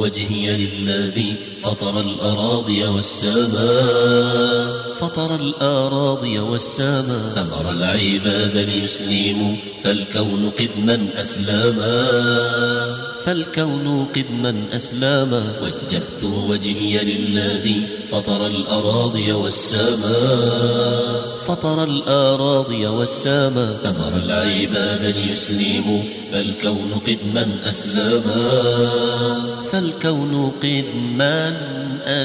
وجهي للذي فطر الأراضي والسماء. فطر الأراضي والسماء. أمر العباد ليسلموا فالكون قدما أسلاما فالكون قدما أسلاما وجهت وجهي للذي فطر الأراضي والسماء فطر الأراضي والسماء أمر العباد ليسلموا فالكون قدما أسلاما. فالكون قدما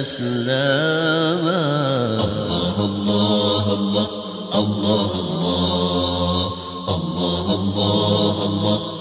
أسلاما. الله الله الله الله الله الله الله الله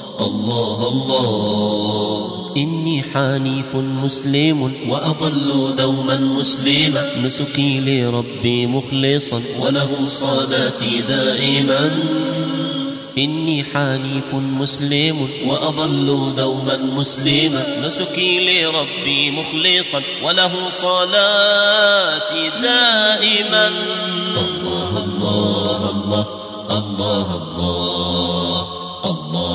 إني حنيف مسلم وأضل دوما مسلما. نسكي لربي مخلصا وله صلاتي دائما. إني حنيف مسلم وأضل دوما مسلما. نسكي لربي مخلصا وله صلاتي دائما. الله الله الله الله الله الله.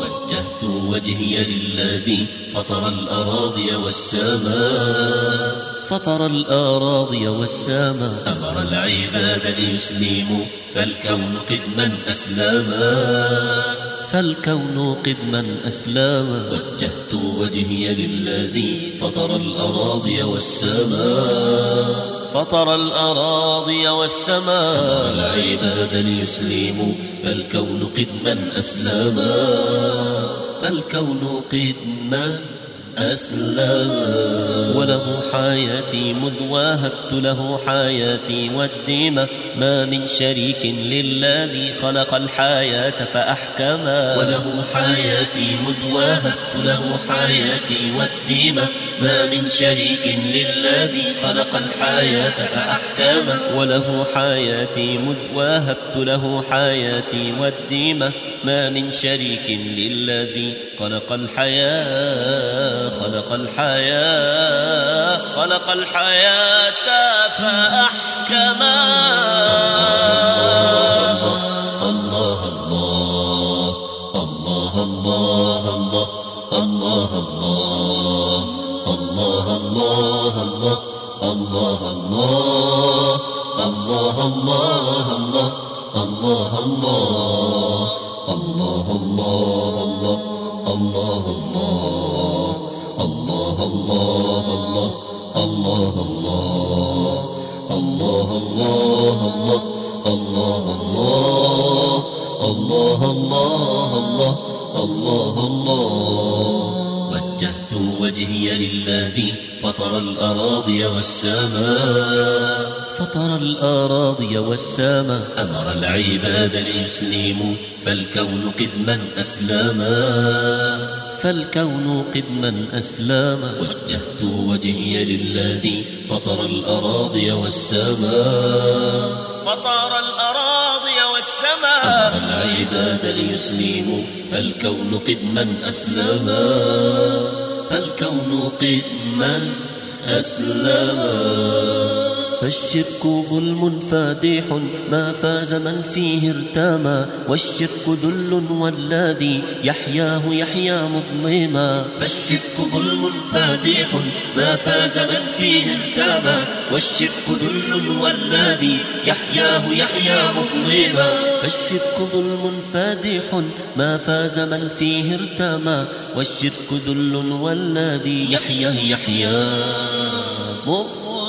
وجهت وجهي للذي فطر الأراضي والسماء. فطر الأراضي والسماء. أمر العباد ليسلموا فالكون قدما أسلاما. فالكون قدما أسلاما وجهت وجهي للذي فطر الأراضي والسماء فطر الأراضي والسماء العباد ليسلموا فالكون قدما أسلاما. فالكون قدما أسلما وله حياتي مذ واهبت له حياتي والديمة ما من شريك للذي خلق الحياة فأحكما وله حياتي مذ واهبت له حياتي والديمة ما من شريك للذي خلق الحياة فأحكما وله حياتي مذ واهبت له حياتي والديمة ما من شريك للذي خلق الحياة خلق الحياة خلق الحياة فأحكما الله الله الله الله الله الله الله الله الله الله الله الله الله الله الله الله الله الله الله الله الله الله الله الله الله الله الله الله الله الله الله الله وجهت وجهي للذي فطر الأراضي والسماء فطر الأراضي والسماء أمر العباد ليسلموا فالكون قدما أسلاما. فالكون قدما أسلاما. وجهت وجهي للذي فطر الأراضي والسماء فطر الأراضي والسماء أمر العباد ليسلموا فالكون قدما أسلاما. فالكون قدما أسلاما. فالشرك ظلم فادح ما فاز من فيه ارتاما والشرك ذل والذي يحياه يحيا مظلما فالشرك ظلم فادح ما فاز من فيه ارتاما والشرك ذل والذي يحياه يحيا مظلما فالشرك ظلم فادح ما فاز من فيه ارتاما والشرك ذل والذي يحيا يحيا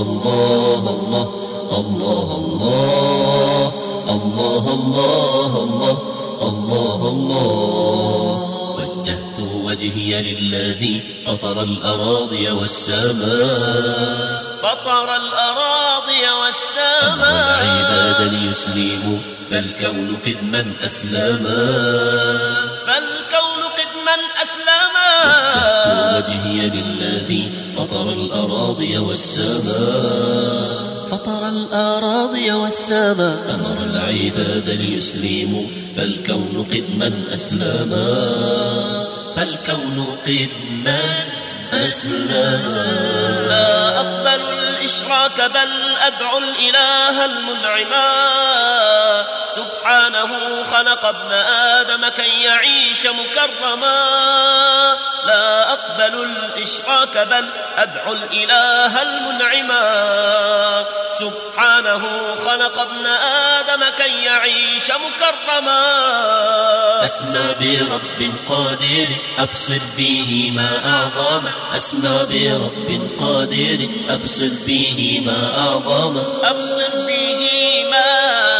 الله الله الله الله الله الله. الله الله الله وجهت وجهي للذي فطر الأراضي والسماء. فطر الأراضي والسماء. العباد ليسلموا فالكون قدما أسلاما وجهي للذي فطر الأراضي والسماء. فطر الأراضي والسماء. أمر العباد ليسلموا فالكون قدما أسلاما. فالكون قدما أسلاما. لا أقبل الإشراك بل أدعو الإله المنعما. سبحانه خلق ابن آدم كي يعيش مكرما. لا أقبل الإشراك بل أدعو الإله المنعما. سبحانه خلق ابن آدم كي يعيش مكرما. أسمى برب قادر أبصر به ما أعظم. أسمى برب قادر أبصر به ما أعظم. أبصر به ما أعظم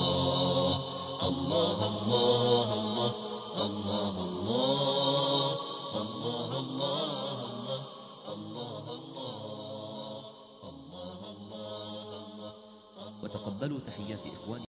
تقبلوا تحيات إخواني.